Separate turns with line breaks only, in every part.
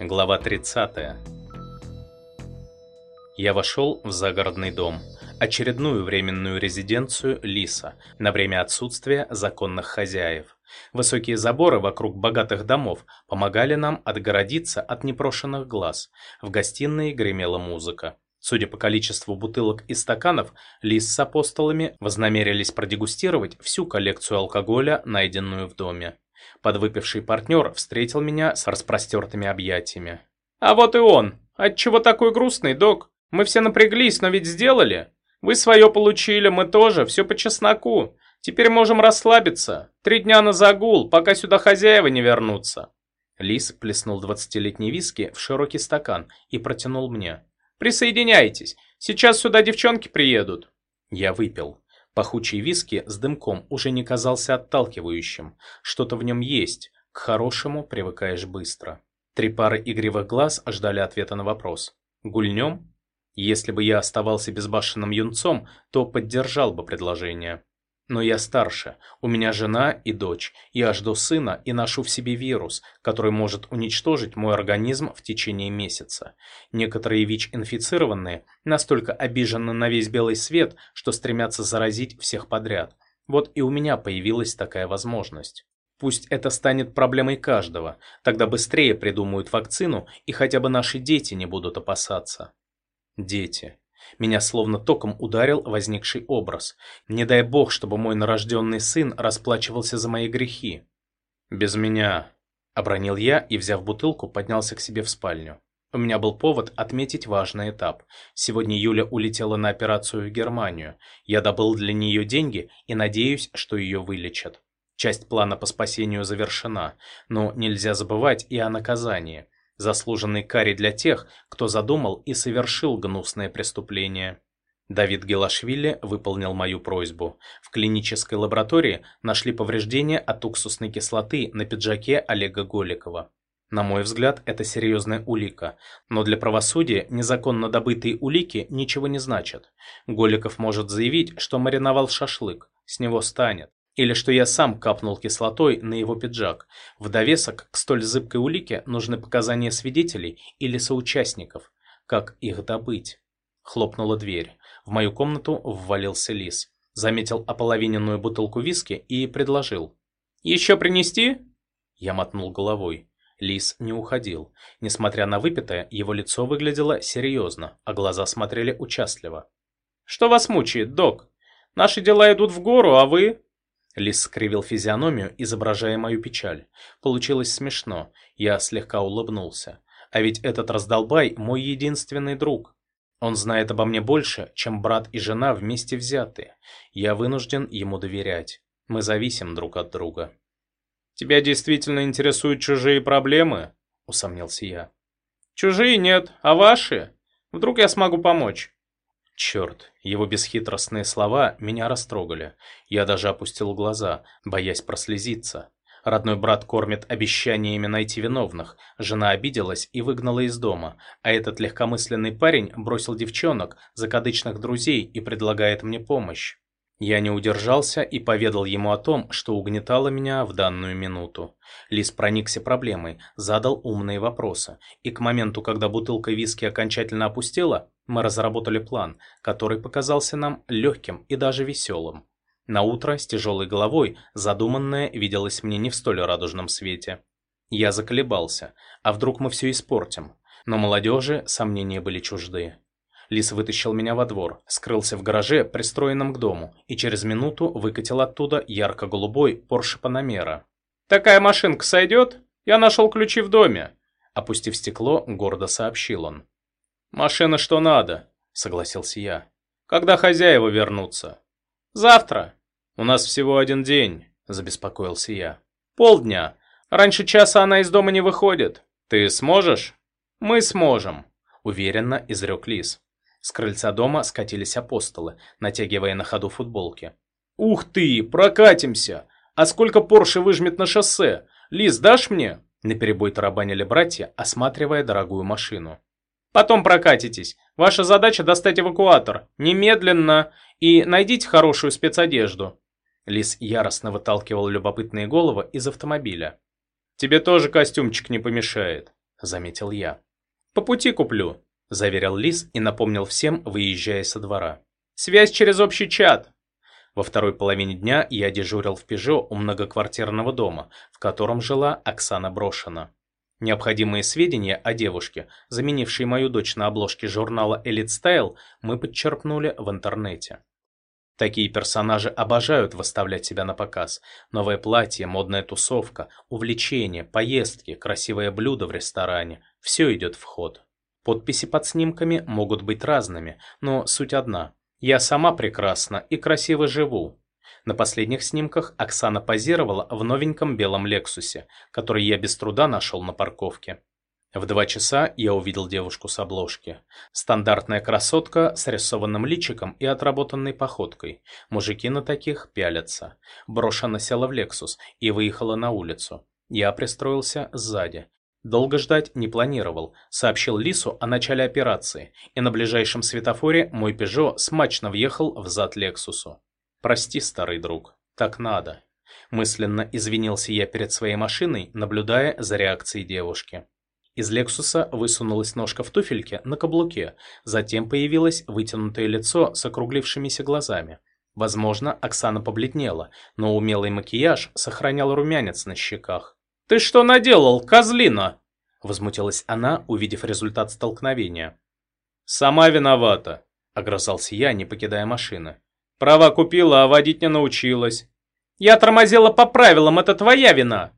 Глава 30. Я вошел в загородный дом, очередную временную резиденцию Лиса, на время отсутствия законных хозяев. Высокие заборы вокруг богатых домов помогали нам отгородиться от непрошенных глаз. В гостиной гремела музыка. Судя по количеству бутылок и стаканов, Лис с апостолами вознамерились продегустировать всю коллекцию алкоголя, найденную в доме. Подвыпивший партнер встретил меня с распростертыми объятиями. «А вот и он! Отчего такой грустный, док? Мы все напряглись, но ведь сделали. Вы свое получили, мы тоже, все по чесноку. Теперь можем расслабиться. Три дня на загул, пока сюда хозяева не вернутся». Лис плеснул двадцатилетний виски в широкий стакан и протянул мне. «Присоединяйтесь, сейчас сюда девчонки приедут». Я выпил. Пахучий виски с дымком уже не казался отталкивающим. Что-то в нем есть. К хорошему привыкаешь быстро. Три пары игривых глаз ждали ответа на вопрос. Гульнем? Если бы я оставался безбашенным юнцом, то поддержал бы предложение. Но я старше, у меня жена и дочь, я жду сына и ношу в себе вирус, который может уничтожить мой организм в течение месяца. Некоторые ВИЧ-инфицированные настолько обижены на весь белый свет, что стремятся заразить всех подряд. Вот и у меня появилась такая возможность. Пусть это станет проблемой каждого, тогда быстрее придумают вакцину и хотя бы наши дети не будут опасаться. Дети. Меня словно током ударил возникший образ. Не дай бог, чтобы мой нарожденный сын расплачивался за мои грехи. «Без меня», — обронил я и, взяв бутылку, поднялся к себе в спальню. У меня был повод отметить важный этап. Сегодня Юля улетела на операцию в Германию. Я добыл для нее деньги и надеюсь, что ее вылечат. Часть плана по спасению завершена, но нельзя забывать и о наказании заслуженный карий для тех, кто задумал и совершил гнусное преступление. Давид Гелашвили выполнил мою просьбу. В клинической лаборатории нашли повреждения от уксусной кислоты на пиджаке Олега Голикова. На мой взгляд, это серьезная улика, но для правосудия незаконно добытые улики ничего не значат. Голиков может заявить, что мариновал шашлык, с него станет. Или что я сам капнул кислотой на его пиджак. В довесок к столь зыбкой улике нужны показания свидетелей или соучастников. Как их добыть? Хлопнула дверь. В мою комнату ввалился лис. Заметил ополовиненную бутылку виски и предложил. «Еще принести?» Я мотнул головой. Лис не уходил. Несмотря на выпитое, его лицо выглядело серьезно, а глаза смотрели участливо. «Что вас мучает, док? Наши дела идут в гору, а вы...» Лис скривил физиономию, изображая мою печаль. Получилось смешно. Я слегка улыбнулся. А ведь этот раздолбай мой единственный друг. Он знает обо мне больше, чем брат и жена вместе взятые. Я вынужден ему доверять. Мы зависим друг от друга. «Тебя действительно интересуют чужие проблемы?» – усомнился я. «Чужие нет, а ваши? Вдруг я смогу помочь?» Черт, его бесхитростные слова меня растрогали. Я даже опустил глаза, боясь прослезиться. Родной брат кормит обещаниями найти виновных. Жена обиделась и выгнала из дома, а этот легкомысленный парень бросил девчонок, закадычных друзей и предлагает мне помощь. Я не удержался и поведал ему о том, что угнетало меня в данную минуту. Лис проникся проблемой, задал умные вопросы, и к моменту, когда бутылка виски окончательно опустела, мы разработали план, который показался нам легким и даже веселым. На утро с тяжелой головой задуманное виделось мне не в столь радужном свете. Я заколебался, а вдруг мы все испортим? Но молодежи сомнения были чужды. Лис вытащил меня во двор, скрылся в гараже, пристроенном к дому, и через минуту выкатил оттуда ярко-голубой Porsche Panamera. «Такая машинка сойдет? Я нашел ключи в доме!» Опустив стекло, гордо сообщил он. «Машина что надо», — согласился я. «Когда хозяева вернутся?» «Завтра. У нас всего один день», — забеспокоился я. «Полдня. Раньше часа она из дома не выходит. Ты сможешь?» «Мы сможем», — уверенно изрек Лис. С крыльца дома скатились апостолы, натягивая на ходу футболки. «Ух ты, прокатимся! А сколько Порше выжмет на шоссе? Лиз, дашь мне?» Наперебой тарабанили братья, осматривая дорогую машину. «Потом прокатитесь. Ваша задача достать эвакуатор. Немедленно. И найдите хорошую спецодежду». Лис яростно выталкивал любопытные головы из автомобиля. «Тебе тоже костюмчик не помешает», заметил я. «По пути куплю», – заверил Лис и напомнил всем, выезжая со двора. «Связь через общий чат». Во второй половине дня я дежурил в «Пежо» у многоквартирного дома, в котором жила Оксана Брошина. Необходимые сведения о девушке, заменившей мою дочь на обложке журнала Elite Style, мы подчерпнули в интернете. Такие персонажи обожают выставлять себя на показ. Новое платье, модная тусовка, увлечения, поездки, красивое блюдо в ресторане – все идет в ход. Подписи под снимками могут быть разными, но суть одна. Я сама прекрасна и красиво живу. На последних снимках Оксана позировала в новеньком белом Лексусе, который я без труда нашел на парковке. В два часа я увидел девушку с обложки. Стандартная красотка с рисованным личиком и отработанной походкой. Мужики на таких пялятся. Брошена села в Лексус и выехала на улицу. Я пристроился сзади. Долго ждать не планировал. Сообщил Лису о начале операции, и на ближайшем светофоре мой Пежо смачно въехал в зад Лексусу. «Прости, старый друг, так надо». Мысленно извинился я перед своей машиной, наблюдая за реакцией девушки. Из Лексуса высунулась ножка в туфельке на каблуке, затем появилось вытянутое лицо с округлившимися глазами. Возможно, Оксана побледнела, но умелый макияж сохранял румянец на щеках. «Ты что наделал, козлина?» Возмутилась она, увидев результат столкновения. «Сама виновата», — огрызался я, не покидая машины. «Права купила, а водить не научилась». «Я тормозила по правилам, это твоя вина!»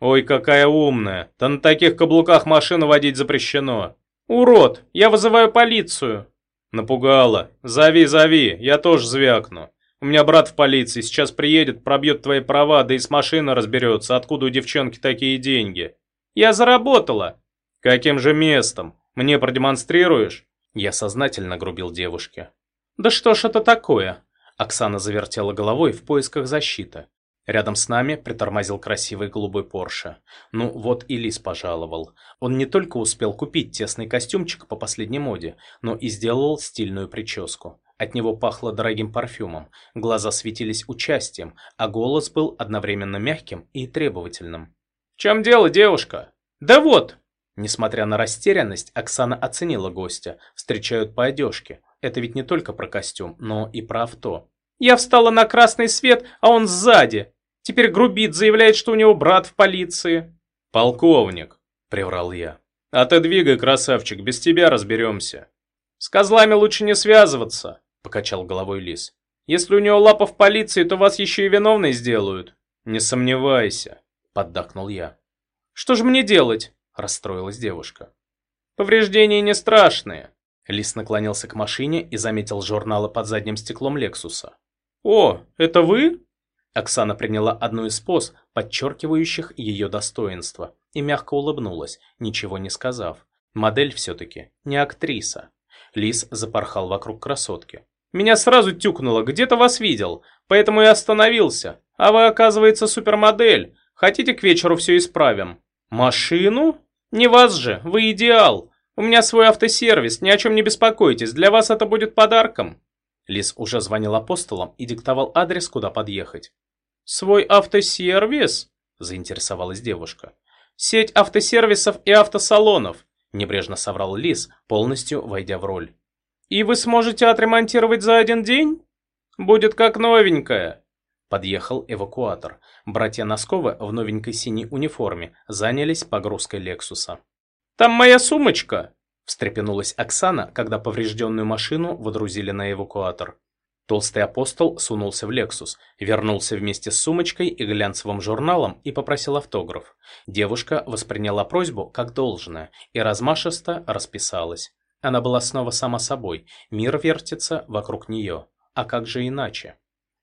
«Ой, какая умная! Да на таких каблуках машину водить запрещено!» «Урод! Я вызываю полицию!» «Напугала! Зови, зови! Я тоже звякну! У меня брат в полиции, сейчас приедет, пробьет твои права, да и с машиной разберется, откуда у девчонки такие деньги!» «Я заработала!» «Каким же местом? Мне продемонстрируешь?» Я сознательно грубил девушке. «Да что ж это такое?» Оксана завертела головой в поисках защиты. Рядом с нами притормозил красивый голубой Порше. Ну вот и Лис пожаловал. Он не только успел купить тесный костюмчик по последней моде, но и сделал стильную прическу. От него пахло дорогим парфюмом, глаза светились участием, а голос был одновременно мягким и требовательным. «В чем дело, девушка?» «Да вот!» Несмотря на растерянность, Оксана оценила гостя. Встречают по одежке. Это ведь не только про костюм, но и про авто. Я встала на красный свет, а он сзади. Теперь грубит, заявляет, что у него брат в полиции. Полковник, приврал я. А ты двигай, красавчик, без тебя разберемся. С козлами лучше не связываться, покачал головой лис. Если у него лапа в полиции, то вас еще и виновной сделают. Не сомневайся, поддакнул я. Что же мне делать? расстроилась девушка. Повреждения не страшные. Лис наклонился к машине и заметил журналы под задним стеклом Лексуса. «О, это вы?» Оксана приняла одну из поз, подчеркивающих ее достоинство, и мягко улыбнулась, ничего не сказав. Модель все-таки, не актриса. Лис запорхал вокруг красотки. «Меня сразу тюкнуло, где-то вас видел, поэтому и остановился. А вы, оказывается, супермодель. Хотите, к вечеру все исправим?» «Машину? Не вас же, вы идеал. У меня свой автосервис, ни о чем не беспокойтесь, для вас это будет подарком». Лис уже звонил апостолам и диктовал адрес, куда подъехать. «Свой автосервис?» – заинтересовалась девушка. «Сеть автосервисов и автосалонов», – небрежно соврал Лис, полностью войдя в роль. «И вы сможете отремонтировать за один день? Будет как новенькая». Подъехал эвакуатор. Братья Носковы в новенькой синей униформе занялись погрузкой Лексуса. «Там моя сумочка!» Встрепенулась Оксана, когда поврежденную машину водрузили на эвакуатор. Толстый апостол сунулся в «Лексус», вернулся вместе с сумочкой и глянцевым журналом и попросил автограф. Девушка восприняла просьбу как должное и размашисто расписалась. Она была снова сама собой, мир вертится вокруг нее. А как же иначе?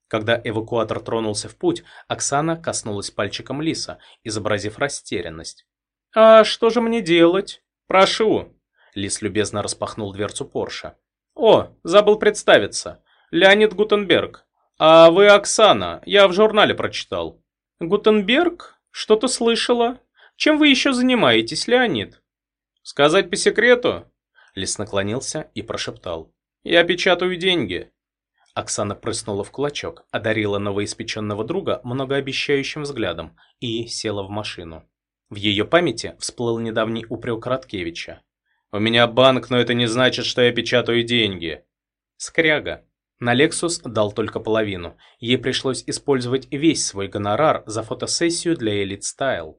Когда эвакуатор тронулся в путь, Оксана коснулась пальчиком Лиса, изобразив растерянность. «А что же мне делать? Прошу!» Лис любезно распахнул дверцу Порше. «О, забыл представиться. Леонид Гутенберг. А вы Оксана, я в журнале прочитал». «Гутенберг? Что-то слышала. Чем вы еще занимаетесь, Леонид?» «Сказать по секрету?» Лис наклонился и прошептал. «Я печатаю деньги». Оксана прыснула в кулачок, одарила новоиспеченного друга многообещающим взглядом и села в машину. В ее памяти всплыл недавний упрек Краткевича. «У меня банк, но это не значит, что я печатаю деньги». Скряга. На Lexus дал только половину. Ей пришлось использовать весь свой гонорар за фотосессию для Elite Style.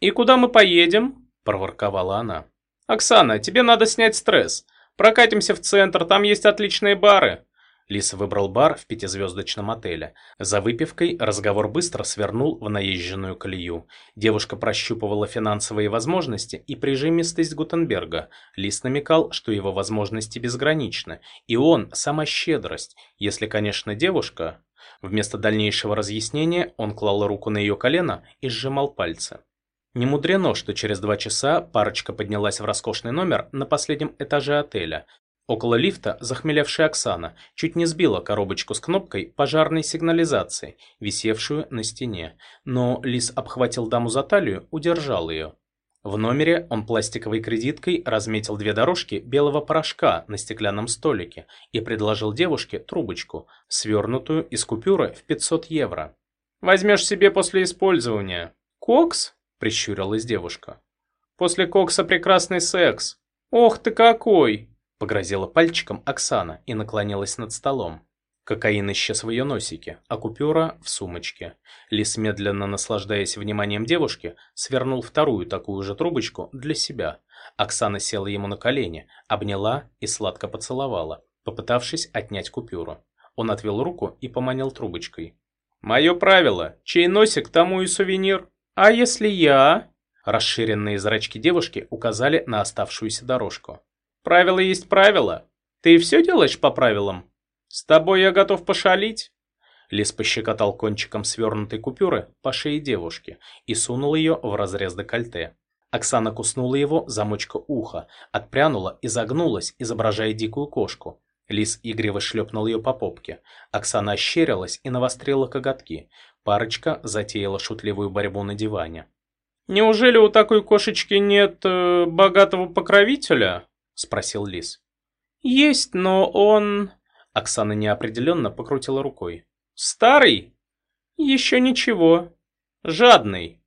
«И куда мы поедем?» – проворковала она. «Оксана, тебе надо снять стресс. Прокатимся в центр, там есть отличные бары». Лис выбрал бар в пятизвездочном отеле. За выпивкой разговор быстро свернул в наезженную колею. Девушка прощупывала финансовые возможности и прижимистость Гутенберга. Лис намекал, что его возможности безграничны, и он – сама щедрость, если, конечно, девушка... Вместо дальнейшего разъяснения он клал руку на ее колено и сжимал пальцы. Не мудрено, что через два часа парочка поднялась в роскошный номер на последнем этаже отеля. Около лифта захмелевшая Оксана чуть не сбила коробочку с кнопкой пожарной сигнализации, висевшую на стене, но Лис обхватил даму за талию, удержал ее. В номере он пластиковой кредиткой разметил две дорожки белого порошка на стеклянном столике и предложил девушке трубочку, свернутую из купюры в 500 евро. «Возьмешь себе после использования». «Кокс?» Прищурилась девушка. «После кокса прекрасный секс. Ох ты какой!» Погрозила пальчиком Оксана и наклонилась над столом. Кокаин исчез в ее носике, а купюра в сумочке. Лис, медленно наслаждаясь вниманием девушки, свернул вторую такую же трубочку для себя. Оксана села ему на колени, обняла и сладко поцеловала, попытавшись отнять купюру. Он отвел руку и поманил трубочкой. «Мое правило, чей носик, тому и сувенир», «А если я...» Расширенные зрачки девушки указали на оставшуюся дорожку. «Правило есть правило. Ты все делаешь по правилам? С тобой я готов пошалить?» Лис пощекотал кончиком свернутой купюры по шее девушки и сунул ее в разрез декольте. Оксана куснула его замочка уха, отпрянула и загнулась, изображая дикую кошку. Лис игриво шлепнул ее по попке. Оксана ощерилась и навострила коготки. Парочка затеяла шутливую борьбу на диване. «Неужели у такой кошечки нет э, богатого покровителя?» – спросил Лис. «Есть, но он...» Оксана неопределенно покрутила рукой. «Старый? Еще ничего. Жадный.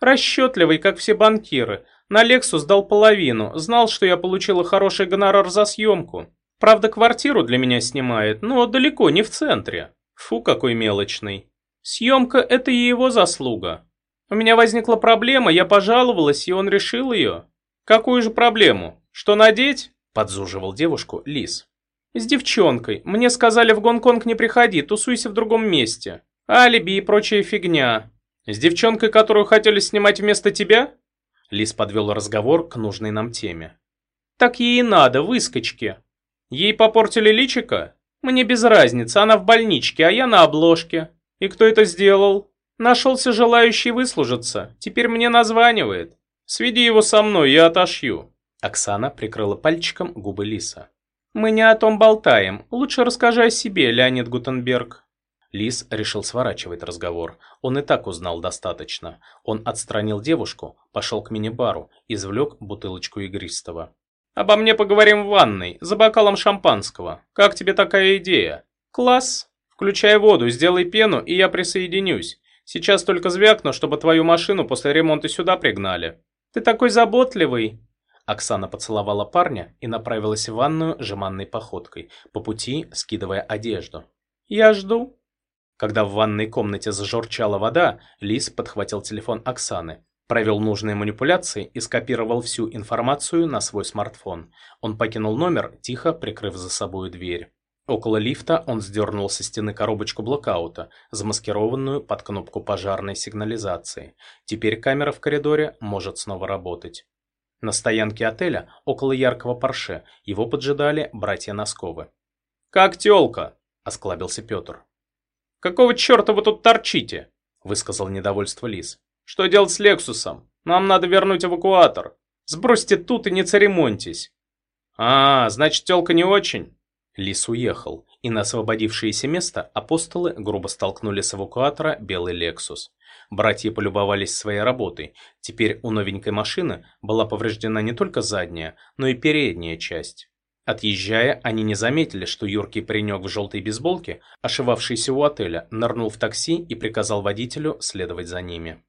Расчетливый, как все банкиры. На Лексус дал половину, знал, что я получила хороший гонорар за съемку. Правда, квартиру для меня снимает, но далеко не в центре. Фу, какой мелочный. Съемка – это и его заслуга. У меня возникла проблема, я пожаловалась, и он решил ее. Какую же проблему? Что надеть? Подзуживал девушку Лис. С девчонкой. Мне сказали в Гонконг не приходи, тусуйся в другом месте. Алиби и прочая фигня. С девчонкой, которую хотели снимать вместо тебя? Лис подвел разговор к нужной нам теме. Так ей и надо, выскочки. Ей попортили личико? Мне без разницы, она в больничке, а я на обложке. И кто это сделал? Нашелся желающий выслужиться. Теперь мне названивает. Сведи его со мной, я отошью. Оксана прикрыла пальчиком губы Лиса. «Мы не о том болтаем. Лучше расскажи о себе, Леонид Гутенберг». Лис решил сворачивать разговор. Он и так узнал достаточно. Он отстранил девушку, пошел к мини-бару, извлек бутылочку игристого. «Обо мне поговорим в ванной, за бокалом шампанского. Как тебе такая идея?» «Класс!» Включай воду, сделай пену, и я присоединюсь. Сейчас только звякну, чтобы твою машину после ремонта сюда пригнали. Ты такой заботливый. Оксана поцеловала парня и направилась в ванную жеманной походкой, по пути скидывая одежду. «Я жду». Когда в ванной комнате зажурчала вода, Лис подхватил телефон Оксаны, провел нужные манипуляции и скопировал всю информацию на свой смартфон. Он покинул номер, тихо прикрыв за собой дверь. Около лифта он сдернул со стены коробочку блокаута, замаскированную под кнопку пожарной сигнализации. Теперь камера в коридоре может снова работать. На стоянке отеля, около яркого Порше, его поджидали братья Носковы. «Как тёлка?» – осклабился Пётр. «Какого чёрта вы тут торчите?» – высказал недовольство Лис. «Что делать с Лексусом? Нам надо вернуть эвакуатор. Сбросьте тут и не церемоньтесь». «А, значит, тёлка не очень?» Лис уехал, и на освободившееся место апостолы грубо столкнули с эвакуатора белый «Лексус». Братья полюбовались своей работой. Теперь у новенькой машины была повреждена не только задняя, но и передняя часть. Отъезжая, они не заметили, что юркий паренек в желтой бейсболке, ошивавшийся у отеля, нырнул в такси и приказал водителю следовать за ними.